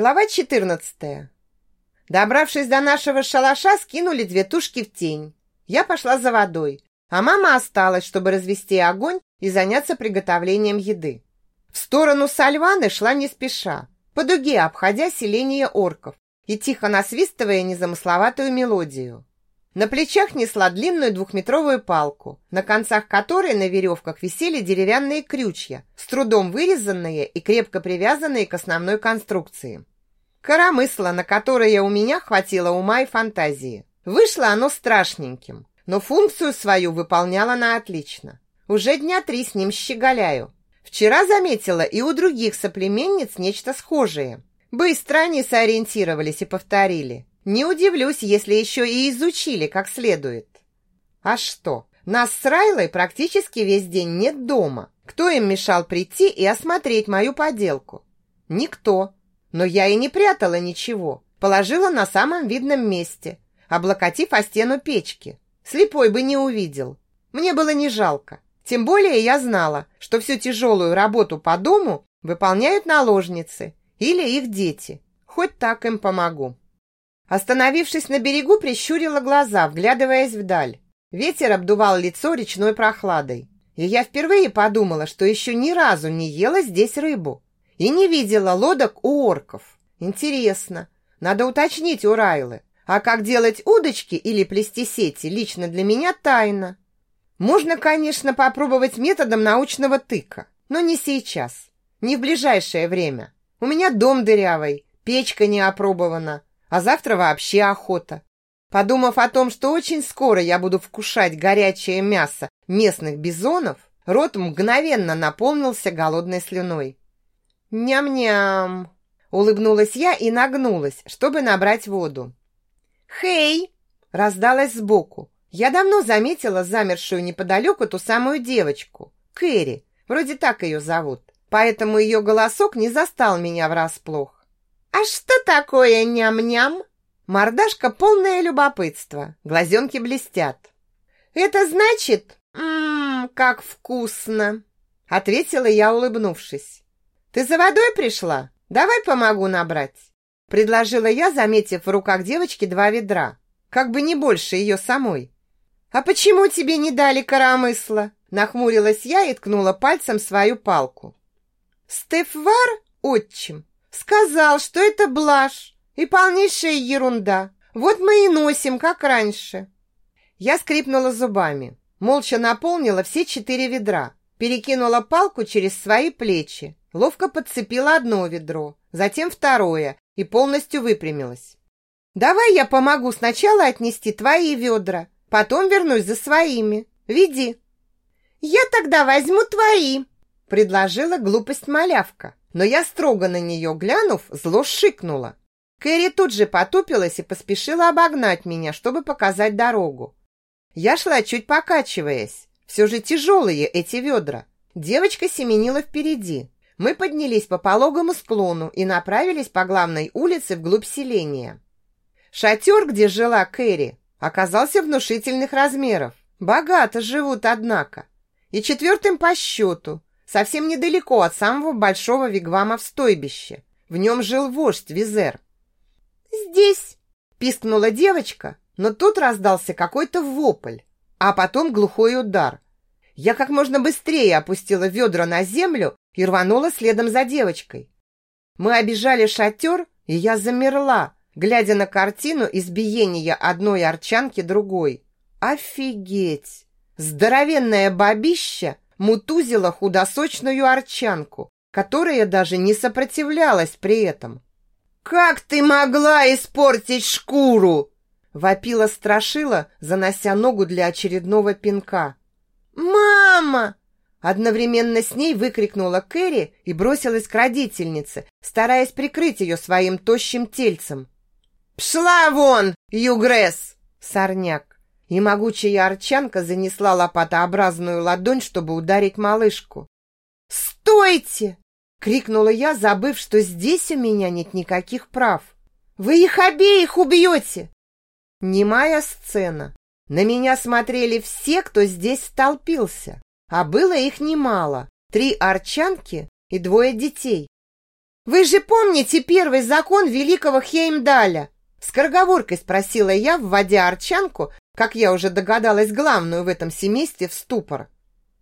Глава 14. Добравшись до нашего шалаша, скинули две тушки в тень. Я пошла за водой, а мама осталась, чтобы развести огонь и заняться приготовлением еды. В сторону Сальваны шла не спеша, по дуге обходя селение орков и тихо насвистывая незамысловатую мелодию. На плечах несла длинную двухметровую палку, на концах которой на веревках висели деревянные крючья, с трудом вырезанные и крепко привязанные к основной конструкции. Коромысло, на которое у меня хватило ума и фантазии. Вышло оно страшненьким, но функцию свою выполняло на отлично. Уже дня три с ним щеголяю. Вчера заметила и у других соплеменниц нечто схожее. Быстро они сориентировались и повторили. Не удивлюсь, если еще и изучили как следует. А что? Нас с Райлой практически весь день нет дома. Кто им мешал прийти и осмотреть мою поделку? Никто. Но я и не прятала ничего. Положила на самом видном месте, облокотив о стену печки. Слепой бы не увидел. Мне было не жалко. Тем более я знала, что всю тяжелую работу по дому выполняют наложницы или их дети. Хоть так им помогу. Остановившись на берегу, прищурила глаза, вглядываясь вдаль. Ветер обдувал лицо речной прохладой. И я впервые подумала, что еще ни разу не ела здесь рыбу. И не видела лодок у орков. Интересно. Надо уточнить у Райлы. А как делать удочки или плести сети, лично для меня тайна. Можно, конечно, попробовать методом научного тыка, но не сейчас. Не в ближайшее время. У меня дом дырявый, печка не опробована, а завтра вообще охота. Подумав о том, что очень скоро я буду вкушать горячее мясо местных бизонов, рот мгновенно наполнился голодной слюной. «Ням-ням!» – улыбнулась я и нагнулась, чтобы набрать воду. «Хей!» – раздалась сбоку. Я давно заметила замершую неподалеку ту самую девочку, Кэрри, вроде так ее зовут, поэтому ее голосок не застал меня врасплох. «А что такое ням-ням?» Мордашка полное любопытство, глазенки блестят. «Это значит, ммм, как вкусно!» Ответила я, улыбнувшись. «Ты за водой пришла? Давай помогу набрать!» Предложила я, заметив в руках девочки два ведра. Как бы не больше ее самой. «А почему тебе не дали коромысла?» Нахмурилась я и ткнула пальцем свою палку. «Стефвар, отчим, Сказал, что это блажь и полнейшая ерунда. Вот мы и носим, как раньше. Я скрипнула зубами, молча наполнила все четыре ведра, перекинула палку через свои плечи, ловко подцепила одно ведро, затем второе и полностью выпрямилась. «Давай я помогу сначала отнести твои ведра, потом вернусь за своими. Веди». «Я тогда возьму твои», — предложила глупость малявка но я строго на нее глянув, зло шикнула. Кэрри тут же потупилась и поспешила обогнать меня, чтобы показать дорогу. Я шла чуть покачиваясь. Все же тяжелые эти ведра. Девочка семенила впереди. Мы поднялись по пологому склону и направились по главной улице вглубь селения. Шатер, где жила Кэрри, оказался внушительных размеров. Богато живут, однако. И четвертым по счету, совсем недалеко от самого большого вигвама в стойбище. В нем жил вождь Визер. «Здесь!» – пискнула девочка, но тут раздался какой-то вопль, а потом глухой удар. Я как можно быстрее опустила ведра на землю и рванула следом за девочкой. Мы обижали шатер, и я замерла, глядя на картину избиения одной арчанки другой. Офигеть! Здоровенная бабища мутузила худосочную арчанку, которая даже не сопротивлялась при этом. «Как ты могла испортить шкуру?» Вопила страшила, занося ногу для очередного пинка. «Мама!» Одновременно с ней выкрикнула Кэрри и бросилась к родительнице, стараясь прикрыть ее своим тощим тельцем. «Пшла вон, Югресс!» Сорняк и могучая арчанка занесла лопатообразную ладонь, чтобы ударить малышку. «Стойте!» — крикнула я, забыв, что здесь у меня нет никаких прав. «Вы их обеих убьете!» Немая сцена. На меня смотрели все, кто здесь столпился, а было их немало. Три арчанки и двое детей. Вы же помните первый закон великого Хеймдаля? Скороговоркой спросила я, вводя арчанку, как я уже догадалась, главную в этом семействе в ступор.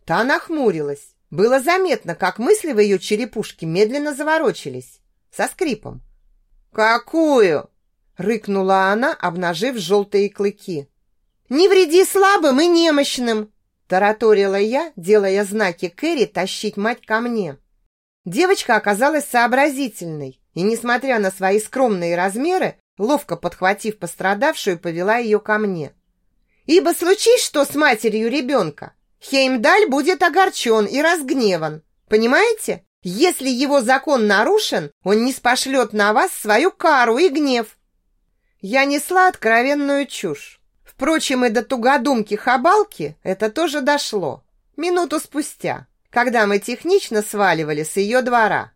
Та нахмурилась. Было заметно, как мысли в ее черепушке медленно заворочились. Со скрипом. «Какую?» — рыкнула она, обнажив желтые клыки. «Не вреди слабым и немощным!» — тараторила я, делая знаки Кэрри тащить мать ко мне. Девочка оказалась сообразительной и, несмотря на свои скромные размеры, ловко подхватив пострадавшую, повела ее ко мне. «Ибо случись что с матерью ребенка, Хеймдаль будет огорчен и разгневан. Понимаете? Если его закон нарушен, он не спошлет на вас свою кару и гнев. Я несла откровенную чушь. Впрочем, и до тугодумки-хабалки это тоже дошло. Минуту спустя, когда мы технично сваливали с ее двора.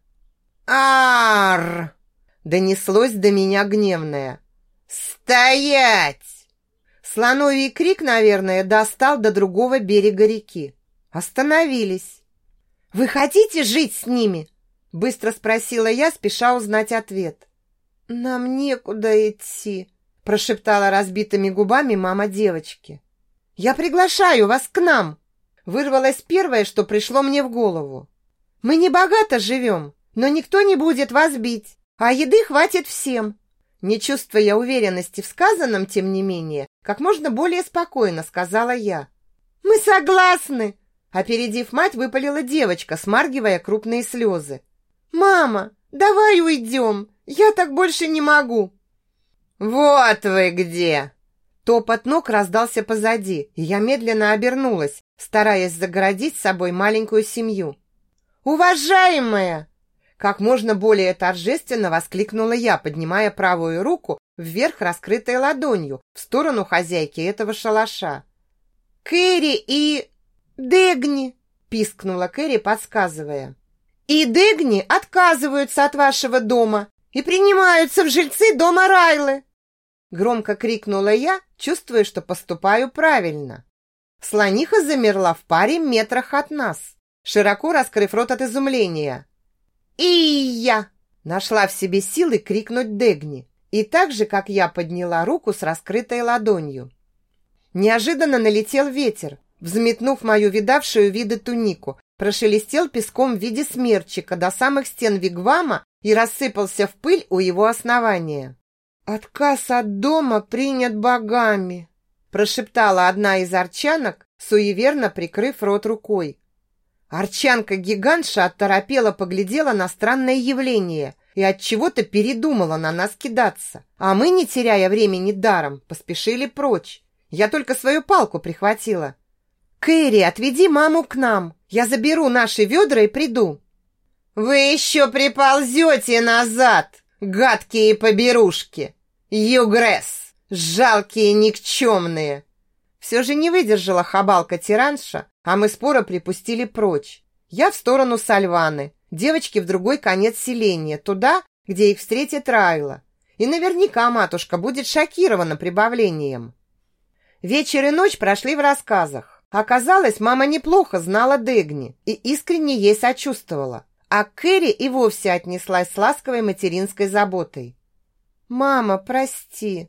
«Ар!» — донеслось до меня гневное. «Стоять!» Слоновий крик, наверное, достал до другого берега реки. Остановились. «Вы хотите жить с ними?» Быстро спросила я, спеша узнать ответ. «Нам некуда идти», прошептала разбитыми губами мама девочки. «Я приглашаю вас к нам!» Вырвалось первое, что пришло мне в голову. «Мы не богато живем, но никто не будет вас бить, а еды хватит всем. Не чувствуя уверенности в сказанном, тем не менее, как можно более спокойно сказала я. «Мы согласны!» Опередив мать, выпалила девочка, смаргивая крупные слезы. «Мама, давай уйдем! Я так больше не могу!» «Вот вы где!» Топот ног раздался позади, и я медленно обернулась, стараясь загородить с собой маленькую семью. «Уважаемая!» Как можно более торжественно воскликнула я, поднимая правую руку вверх раскрытой ладонью в сторону хозяйки этого шалаша. «Кэрри и... Дегни!» – пискнула Кэрри, подсказывая. «И Дегни отказываются от вашего дома и принимаются в жильцы дома Райлы!» Громко крикнула я, чувствуя, что поступаю правильно. Слониха замерла в паре метрах от нас, широко раскрыв рот от изумления. «И я!» Нашла в себе силы крикнуть Дегни. И так же, как я подняла руку с раскрытой ладонью. Неожиданно налетел ветер, взметнув мою видавшую виды тунику, прошелестел песком в виде смерчика до самых стен вигвама и рассыпался в пыль у его основания. «Отказ от дома принят богами», прошептала одна из арчанок, суеверно прикрыв рот рукой. Арчанка-гигантша оторопела поглядела на странное явление и от чего то передумала на нас кидаться. А мы, не теряя времени даром, поспешили прочь. Я только свою палку прихватила. «Кэрри, отведи маму к нам. Я заберу наши ведра и приду». «Вы еще приползете назад, гадкие поберушки! Югресс, жалкие никчемные!» Все же не выдержала хабалка-тиранша а мы споро припустили прочь. Я в сторону Сальваны, девочки в другой конец селения, туда, где их встретит Райла. И наверняка матушка будет шокирована прибавлением. Вечер и ночь прошли в рассказах. Оказалось, мама неплохо знала Дегни и искренне ей сочувствовала. А Кэрри и вовсе отнеслась с ласковой материнской заботой. «Мама, прости!»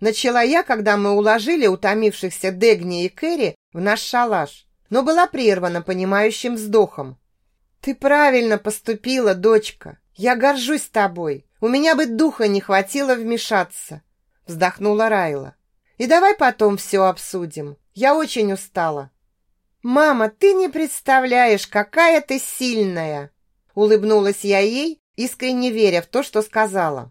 Начала я, когда мы уложили утомившихся Дегни и Кэрри в наш шалаш но была прервана понимающим вздохом. «Ты правильно поступила, дочка. Я горжусь тобой. У меня бы духа не хватило вмешаться», — вздохнула Райла. «И давай потом все обсудим. Я очень устала». «Мама, ты не представляешь, какая ты сильная!» Улыбнулась я ей, искренне веря в то, что сказала.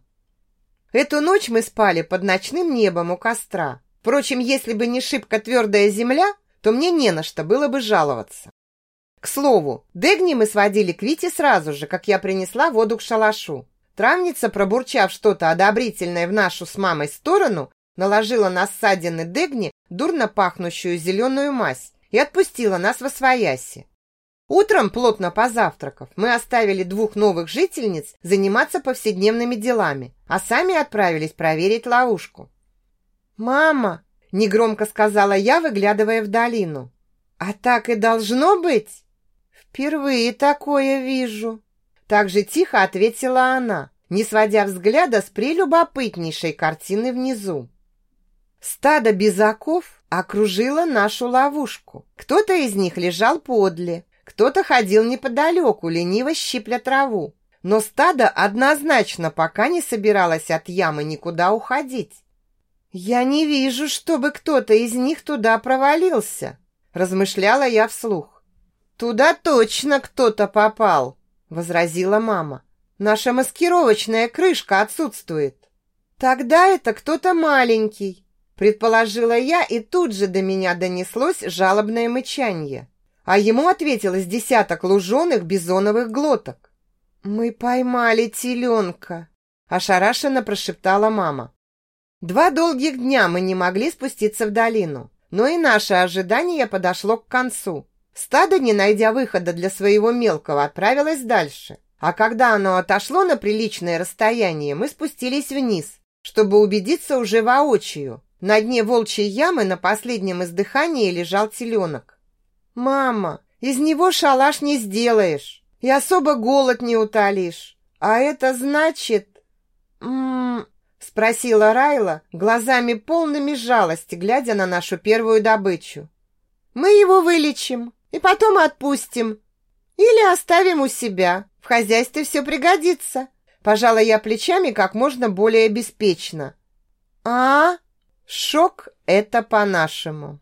Эту ночь мы спали под ночным небом у костра. Впрочем, если бы не шибко твердая земля, то мне не на что было бы жаловаться. К слову, Дегни мы сводили к Вите сразу же, как я принесла воду к шалашу. Травница, пробурчав что-то одобрительное в нашу с мамой сторону, наложила на ссадины Дегни дурно пахнущую зеленую мазь и отпустила нас во свояси. Утром, плотно позавтракав, мы оставили двух новых жительниц заниматься повседневными делами, а сами отправились проверить ловушку. «Мама, Негромко сказала я, выглядывая в долину. А так и должно быть? Впервые такое вижу. Так же тихо ответила она, не сводя взгляда с прелюбопытнейшей картины внизу. Стадо безаков окружило нашу ловушку. Кто-то из них лежал подле, кто-то ходил неподалеку, лениво щипля траву. Но стадо однозначно пока не собиралось от ямы никуда уходить. «Я не вижу, чтобы кто-то из них туда провалился», размышляла я вслух. «Туда точно кто-то попал», возразила мама. «Наша маскировочная крышка отсутствует». «Тогда это кто-то маленький», предположила я, и тут же до меня донеслось жалобное мычанье. А ему ответилось десяток луженых бизоновых глоток. «Мы поймали теленка», – ошарашенно прошептала мама. Два долгих дня мы не могли спуститься в долину, но и наше ожидание подошло к концу. Стадо, не найдя выхода для своего мелкого, отправилось дальше. А когда оно отошло на приличное расстояние, мы спустились вниз, чтобы убедиться уже воочию. На дне волчьей ямы на последнем издыхании лежал теленок. «Мама, из него шалаш не сделаешь и особо голод не утолишь. А это значит...» Спросила Райла, глазами полными жалости, глядя на нашу первую добычу. «Мы его вылечим и потом отпустим. Или оставим у себя. В хозяйстве все пригодится». Пожала я плечами как можно более беспечно. «А? Шок — это по-нашему».